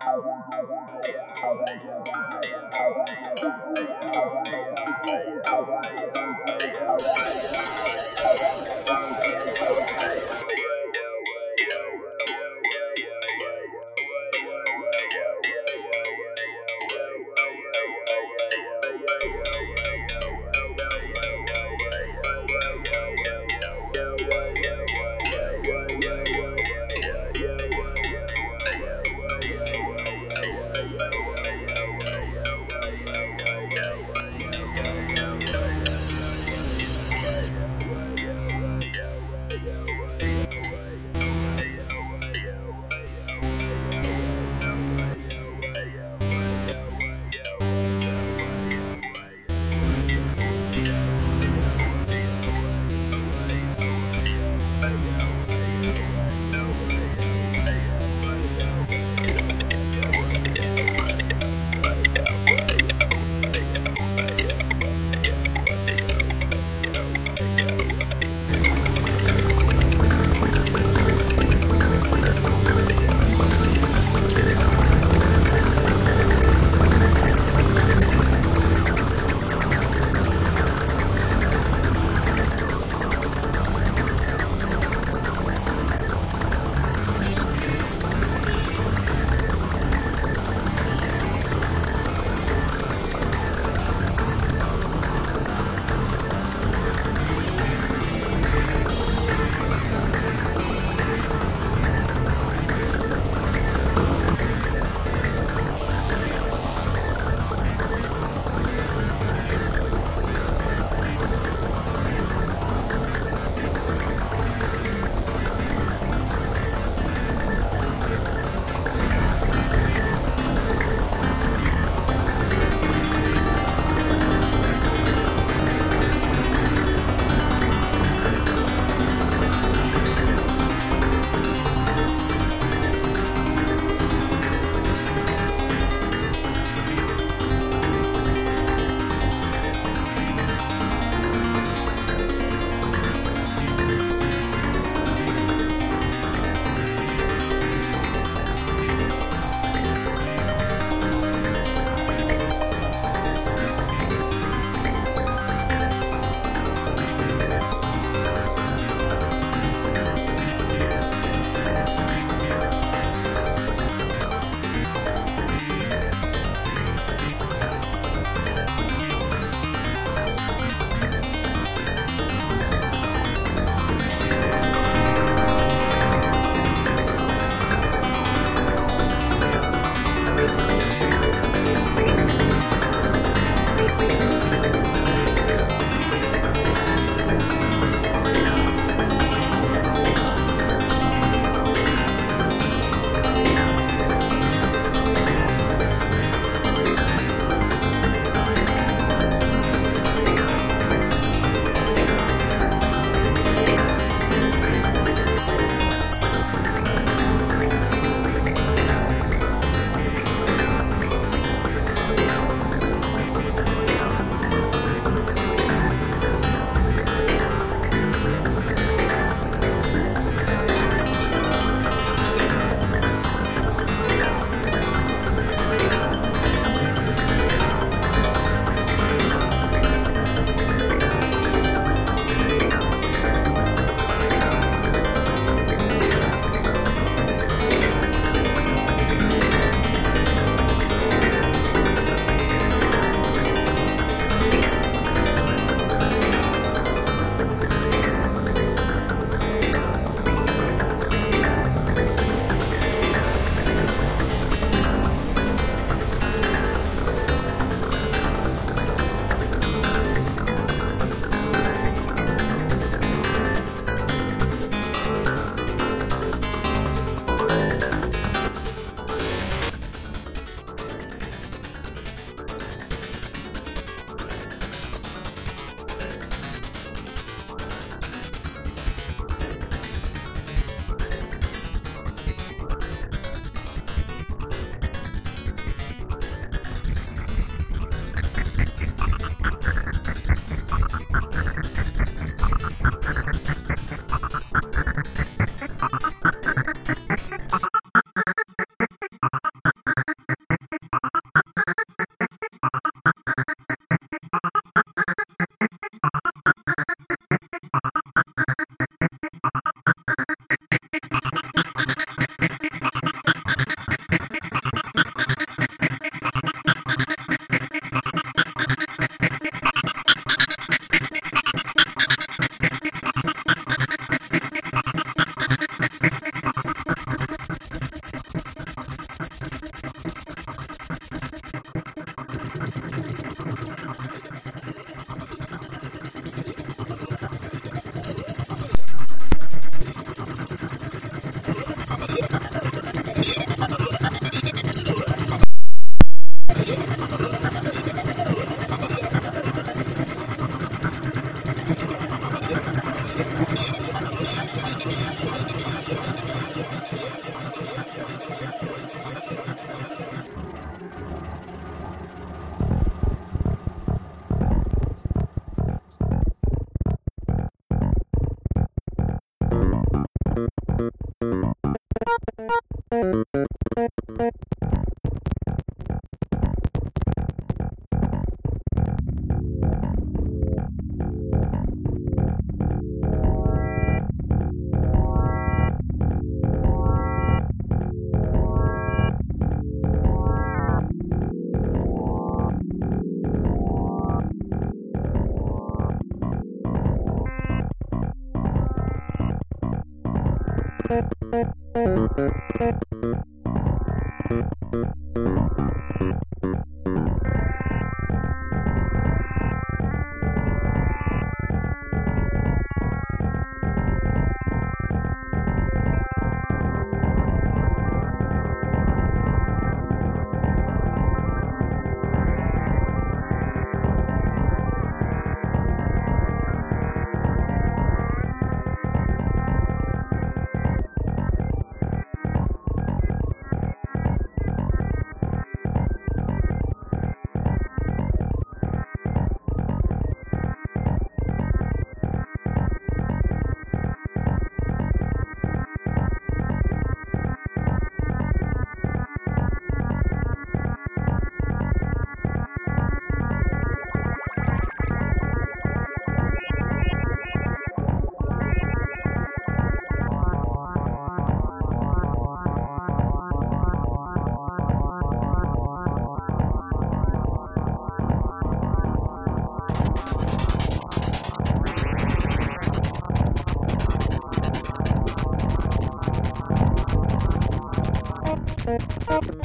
I'll be right back.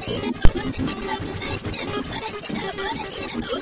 Thank you.